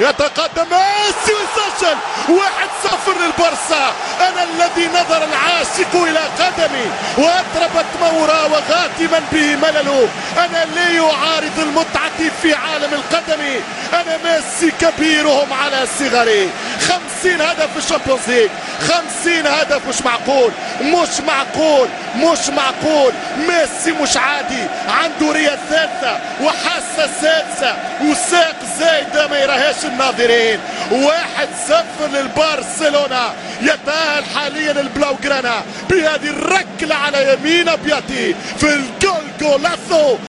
يتقدم ميسي ويسجل. واحد صفر للبرسا. أنا الذي نظر العاشق إلى قدمي واطربت مراوغاتي من به ملل. أنا لا يعارض المتعة في عالم القدم. أنا ميسي كبيرهم على صغري. خمسين هدف في ال Champions League. خمسين هدف مش معقول. مش معقول. مش معقول. ميسي مش عادي. عنده رئة ثالثة وحاسة سادسة. وساق زايدة. يراهاش الناظرين. واحد صفر للبرشلونة. يتأهل حاليا البلاوغرانا بهذه الركلة على يمين بياتي في الجول جولاسو.